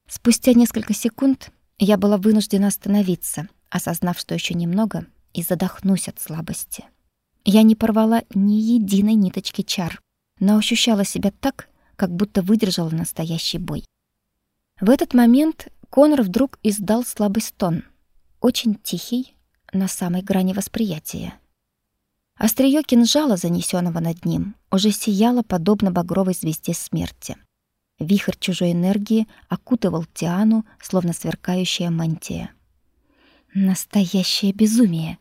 Спустя несколько секунд я была вынуждена остановиться, осознав, что еще немного и задохнусь от слабости. Я не порвала ни единой ниточки чар, но ощущала себя так, как будто выдержала настоящий бой. В этот момент Конор вдруг издал слабый стон, очень тихий, на самой грани восприятия. Остриё кинжала, занесенного над ним, уже сияло подобно багровой звезде смерти. Вихрь чужой энергии окутывал Тиану, словно сверкающая мантия. Настоящее безумие.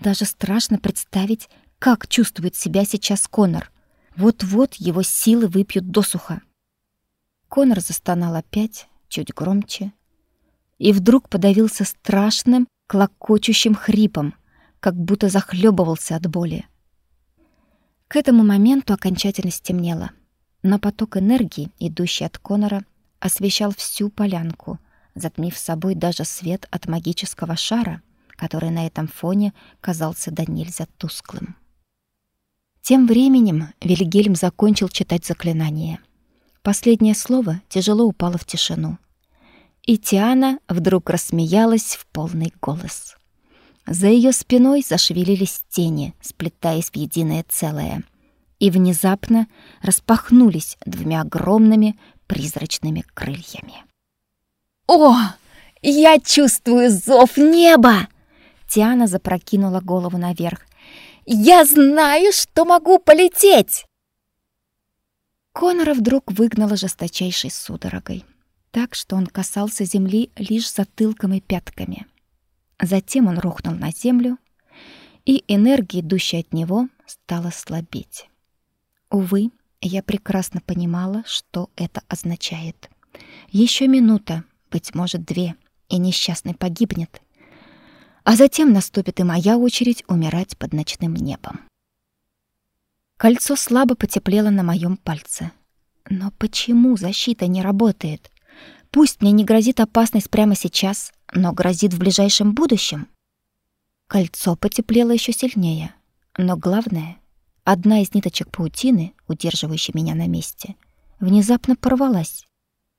Даже страшно представить, как чувствует себя сейчас Конор. Вот-вот его силы выпьют досуха. Конор застонал опять, чуть громче, и вдруг подавился страшным, клокочущим хрипом, как будто захлебывался от боли. К этому моменту окончательно стемнело, но поток энергии, идущий от Конора, освещал всю полянку, затмив собой даже свет от магического шара, который на этом фоне казался до нельзя тусклым. Тем временем Вильгельм закончил читать заклинание. Последнее слово тяжело упало в тишину. И Тиана вдруг рассмеялась в полный голос. За ее спиной зашевелились тени, сплетаясь в единое целое, и внезапно распахнулись двумя огромными призрачными крыльями. «О, я чувствую зов неба!» Тиана запрокинула голову наверх. «Я знаю, что могу полететь!» Конора вдруг выгнала жесточайшей судорогой так, что он касался земли лишь затылком и пятками. Затем он рухнул на землю, и энергия, идущая от него, стала слабеть. Увы, я прекрасно понимала, что это означает. Еще минута, быть может, две, и несчастный погибнет. А затем наступит и моя очередь умирать под ночным небом. Кольцо слабо потеплело на моем пальце. Но почему защита не работает? Пусть мне не грозит опасность прямо сейчас, но грозит в ближайшем будущем. Кольцо потеплело еще сильнее, но главное, одна из ниточек паутины, удерживающей меня на месте, внезапно порвалась,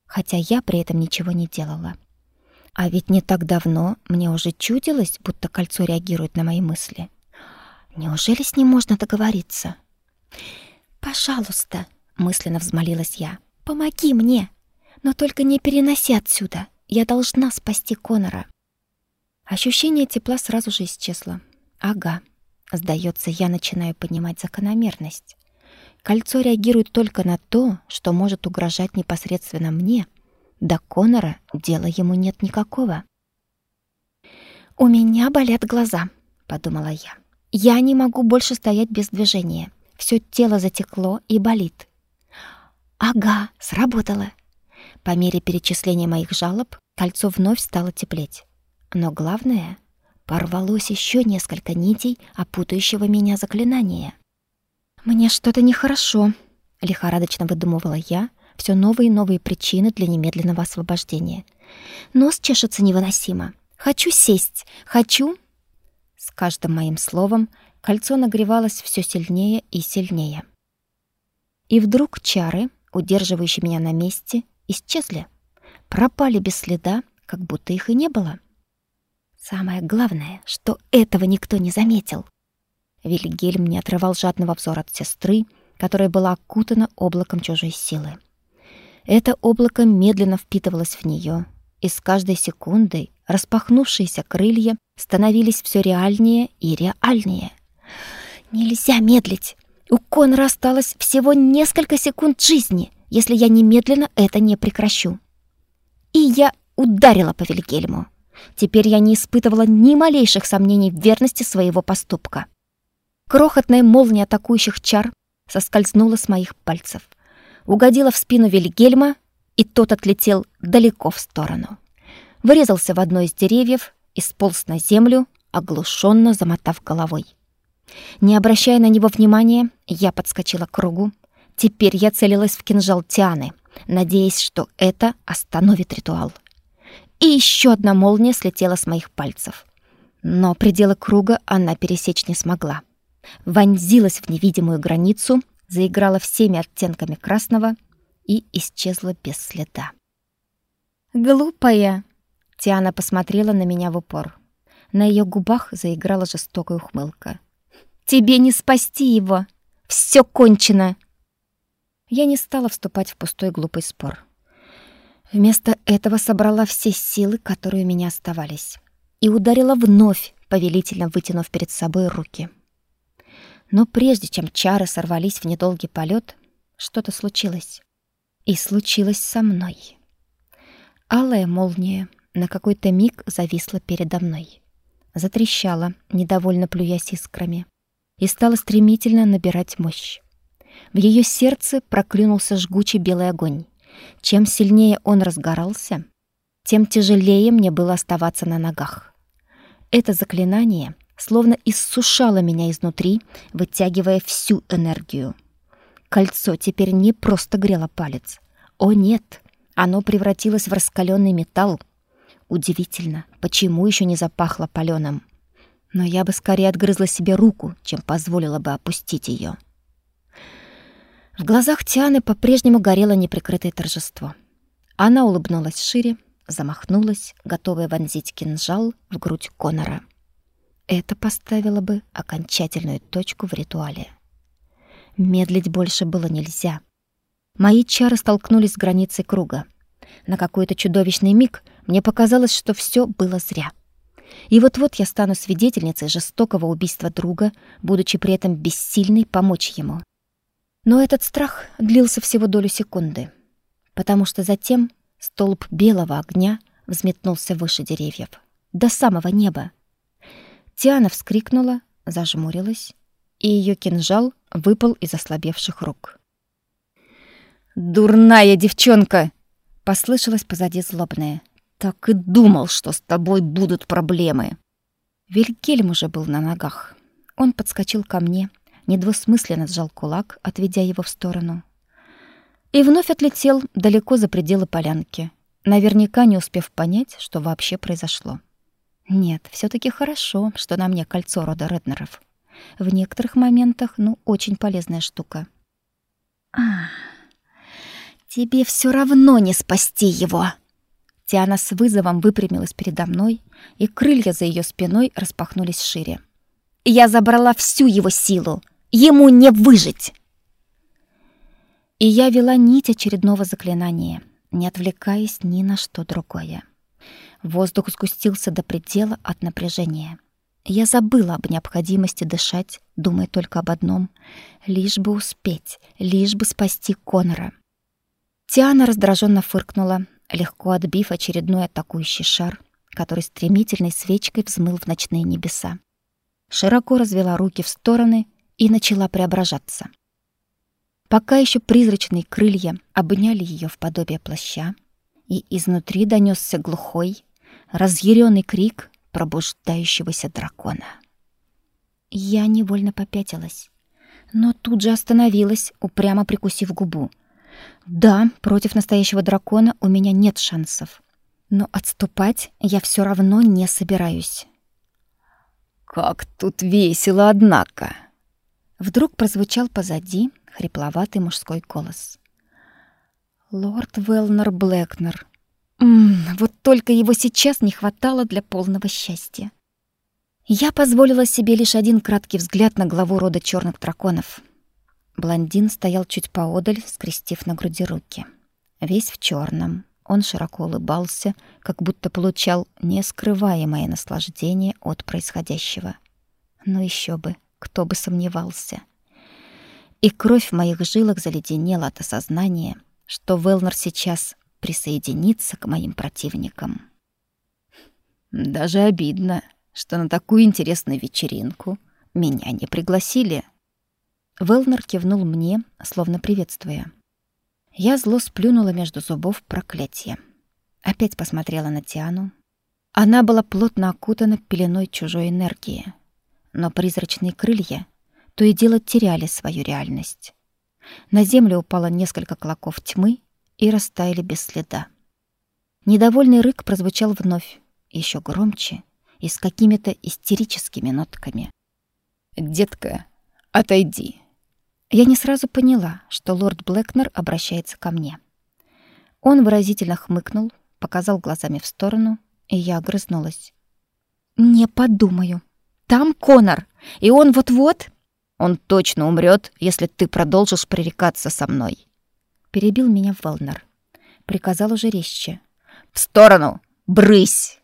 хотя я при этом ничего не делала. А ведь не так давно мне уже чудилось, будто кольцо реагирует на мои мысли. Неужели с ним можно договориться? «Пожалуйста», — мысленно взмолилась я, — «помоги мне!» Но только не переноси отсюда. Я должна спасти Конора. Ощущение тепла сразу же исчезло. Ага. Сдается, я начинаю понимать закономерность. Кольцо реагирует только на то, что может угрожать непосредственно мне. До Конора дела ему нет никакого. «У меня болят глаза», — подумала я. «Я не могу больше стоять без движения. Все тело затекло и болит». «Ага, сработало. По мере перечисления моих жалоб кольцо вновь стало теплеть. Но главное, порвалось еще несколько нитей опутающего меня заклинания. «Мне что-то нехорошо», — лихорадочно выдумывала я, все новые и новые причины для немедленного освобождения. Нос чешется невыносимо. Хочу сесть. Хочу... С каждым моим словом кольцо нагревалось все сильнее и сильнее. И вдруг чары, удерживающие меня на месте, исчезли, пропали без следа, как будто их и не было. Самое главное, что этого никто не заметил. Вильгельм не отрывал жадного взора от сестры, которая была окутана облаком чужой силы. Это облако медленно впитывалось в нее, и с каждой секундой распахнувшиеся крылья становились все реальнее и реальнее. Нельзя медлить. У Конора осталось всего несколько секунд жизни, если я немедленно это не прекращу. И я ударила по Вильгельму. Теперь я не испытывала ни малейших сомнений в верности своего поступка. Крохотная молния атакующих чар соскользнула с моих пальцев, угодила в спину Вильгельма, и тот отлетел далеко в сторону. Врезался в одно из деревьев и сполз на землю, оглушенно замотав головой. Не обращая на него внимания, я подскочила к кругу. Теперь я целилась в кинжал Тианы, надеясь, что это остановит ритуал. И еще одна молния слетела с моих пальцев. Но пределы круга она пересечь не смогла. Вонзилась в невидимую границу, заиграла всеми оттенками красного и исчезла без следа. «Глупая!» Тиана посмотрела на меня в упор. На ее губах заиграла жестокая ухмылка. «Тебе не спасти его! Все кончено!» Я не стала вступать в пустой глупый спор. Вместо этого собрала все силы, которые у меня оставались, и ударила вновь, повелительно вытянув перед собой руки. Но прежде чем чары сорвались в недолгий полет, что-то случилось. И случилось со мной. Алая молния на какой-то миг зависла передо мной. Затрещала, недовольно плюясь искрами, и стала стремительно набирать мощь. В ее сердце проклюнулся жгучий белый огонь. Чем сильнее он разгорался, тем тяжелее мне было оставаться на ногах. Это заклинание словно иссушало меня изнутри, вытягивая всю энергию. Кольцо теперь не просто грело палец. О нет, оно превратилось в раскаленный металл. Удивительно, почему еще не запахло паленым. Но я бы скорее отгрызла себе руку, чем позволила бы опустить ее. В глазах Тианы по-прежнему горело неприкрытое торжество. Она улыбнулась шире, замахнулась, готовая вонзить кинжал в грудь Конора. Это поставило бы окончательную точку в ритуале. Медлить больше было нельзя. Мои чары столкнулись с границей круга. На какой-то чудовищный миг мне показалось, что все было зря. И вот-вот я стану свидетельницей жестокого убийства друга, будучи при этом бессильной помочь ему. Но этот страх длился всего долю секунды, потому что затем столб белого огня взметнулся выше деревьев, до самого неба. Тиана вскрикнула, зажмурилась, и ее кинжал выпал из ослабевших рук. «Дурная девчонка!» — послышалось позади злобное. «Так и думал, что с тобой будут проблемы!» Вильгельм уже был на ногах. Он подскочил ко мне, недвусмысленно сжал кулак, отведя его в сторону. И вновь отлетел далеко за пределы полянки, наверняка не успев понять, что вообще произошло. Нет, все таки хорошо, что на мне кольцо рода Реднеров. В некоторых моментах, ну, очень полезная штука. А, тебе все равно не спасти его. Тиана с вызовом выпрямилась передо мной, и крылья за ее спиной распахнулись шире. Я забрала всю его силу, Ему не выжить!» И я вела нить очередного заклинания, не отвлекаясь ни на что другое. Воздух сгустился до предела от напряжения. Я забыла об необходимости дышать, думая только об одном — лишь бы успеть, лишь бы спасти Конора. Тиана раздраженно фыркнула, легко отбив очередной атакующий шар, который стремительной свечкой взмыл в ночные небеса. Широко развела руки в стороны и начала преображаться. Пока еще призрачные крылья обняли ее в подобие плаща, и изнутри донесся глухой, разъяренный крик пробуждающегося дракона. Я невольно попятилась, но тут же остановилась, упрямо прикусив губу. Да, против настоящего дракона у меня нет шансов, но отступать я все равно не собираюсь. «Как тут весело, однако!» Вдруг прозвучал позади хрипловатый мужской голос. Лорд Велнер Блэкнер. Ммм, вот только его сейчас не хватало для полного счастья. Я позволила себе лишь один краткий взгляд на главу рода черных драконов. Блондин стоял чуть поодаль, скрестив на груди руки. Весь в черном, он широко улыбался, как будто получал нескрываемое наслаждение от происходящего. Ну еще бы, кто бы сомневался. И кровь в моих жилах заледенела от осознания, что Велнер сейчас присоединится к моим противникам. Даже обидно, что на такую интересную вечеринку меня не пригласили. Велнер кивнул мне, словно приветствуя. Я зло сплюнула между зубов проклятие. Опять посмотрела на Тиану. Она была плотно окутана пеленой чужой энергии, но призрачные крылья то и дело теряли свою реальность. На землю упало несколько клоков тьмы и растаяли без следа. Недовольный рык прозвучал вновь, еще громче и с какими-то истерическими нотками. «Детка, отойди!» Я не сразу поняла, что лорд Блэкнер обращается ко мне. Он выразительно хмыкнул, показал глазами в сторону, и я огрызнулась. «Не подумаю. Там Конор, и он вот-вот...» «Он точно умрет, если ты продолжишь пререкаться со мной», — перебил меня Велнер. Приказал уже резче. «В сторону! Брысь!»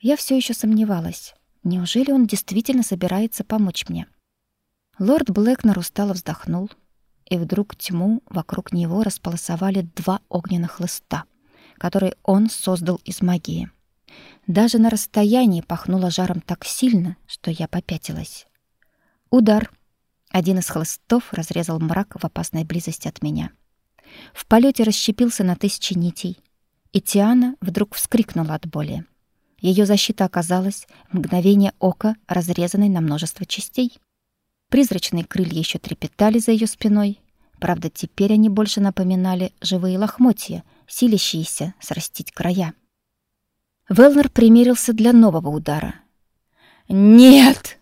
Я все еще сомневалась. Неужели он действительно собирается помочь мне? Лорд Блэкнер устало вздохнул, и вдруг тьму вокруг него располосовали два огненных хлыста, которые он создал из магии. Даже на расстоянии пахнуло жаром так сильно, что я попятилась. Удар. Один из хлыстов разрезал мрак в опасной близости от меня. В полете расщепился на тысячи нитей, и Тиана вдруг вскрикнула от боли. Ее защита оказалась мгновение ока разрезанной на множество частей. Призрачные крылья еще трепетали за ее спиной. Правда, теперь они больше напоминали живые лохмотья, силящиеся срастить края. Велнер примерился для нового удара. «Нет!»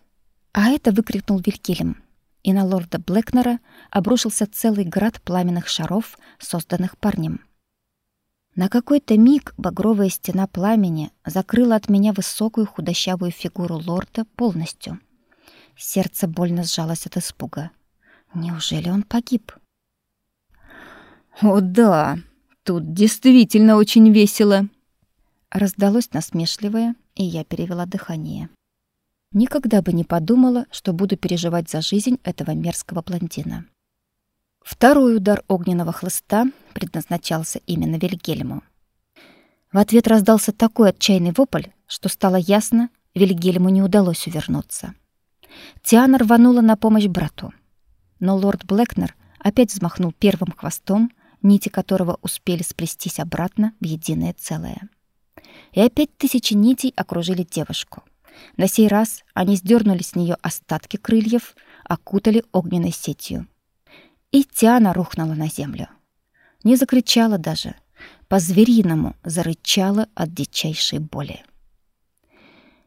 А это выкрикнул Вилькелем. И на лорда Блэкнера обрушился целый град пламенных шаров, созданных парнем. На какой-то миг багровая стена пламени закрыла от меня высокую худощавую фигуру лорда полностью — Сердце больно сжалось от испуга. Неужели он погиб? «О да, тут действительно очень весело!» Раздалось насмешливое, и я перевела дыхание. Никогда бы не подумала, что буду переживать за жизнь этого мерзкого блондина. Второй удар огненного хлыста предназначался именно Вильгельму. В ответ раздался такой отчаянный вопль, что стало ясно, Вильгельму не удалось увернуться. Тиана рванула на помощь брату. Но лорд Блэкнер опять взмахнул первым хвостом, нити которого успели сплестись обратно в единое целое. И опять тысячи нитей окружили девушку. На сей раз они сдернули с нее остатки крыльев, окутали огненной сетью. И Тиана рухнула на землю. Не закричала даже, по-звериному зарычала от дичайшей боли.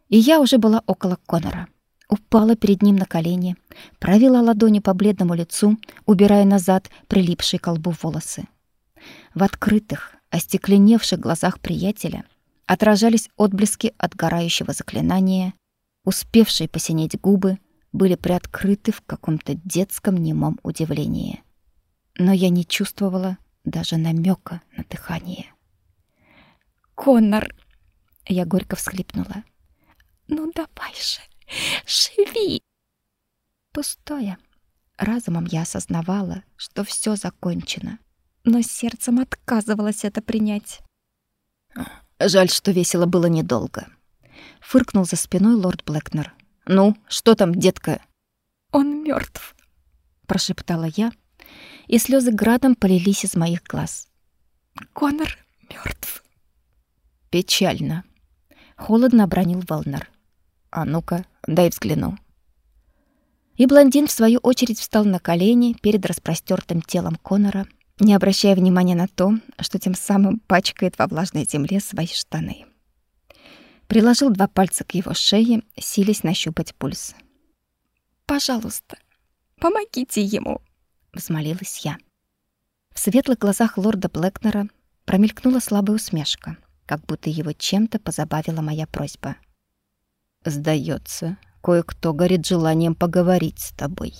И я уже была около Конора упала перед ним на колени, провела ладони по бледному лицу, убирая назад прилипшие к колбу волосы. В открытых, остекленевших глазах приятеля отражались отблески отгорающего заклинания, успевшие посинеть губы были приоткрыты в каком-то детском немом удивлении. Но я не чувствовала даже намека на дыхание. «Коннор!» — я горько всхлипнула. «Ну давай же!» Живи!» Пустое. Разумом я осознавала, что все закончено, но сердцем отказывалась это принять. «Жаль, что весело было недолго», — фыркнул за спиной лорд Блэкнер. «Ну, что там, детка?» «Он мертв, прошептала я, и слезы градом полились из моих глаз. «Конор мертв. «Печально», — холодно обронил Волнер. «А ну-ка, Дай взгляну. И блондин, в свою очередь, встал на колени перед распростертым телом Конора, не обращая внимания на то, что тем самым пачкает во влажной земле свои штаны. Приложил два пальца к его шее, силясь нащупать пульс. «Пожалуйста, помогите ему!» — взмолилась я. В светлых глазах лорда Блэкнера промелькнула слабая усмешка, как будто его чем-то позабавила моя просьба — Сдается, кое-кто горит желанием поговорить с тобой.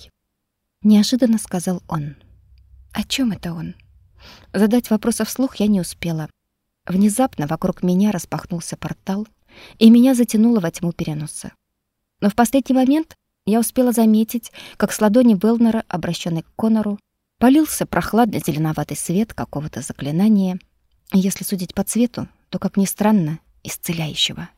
Неожиданно сказал он. О чем это он? Задать вопросы вслух я не успела. Внезапно вокруг меня распахнулся портал, и меня затянуло во тьму переноса. Но в последний момент я успела заметить, как с ладони Велнера, обращенной к Конору, полился прохладный зеленоватый свет какого-то заклинания, если судить по цвету, то, как ни странно, исцеляющего.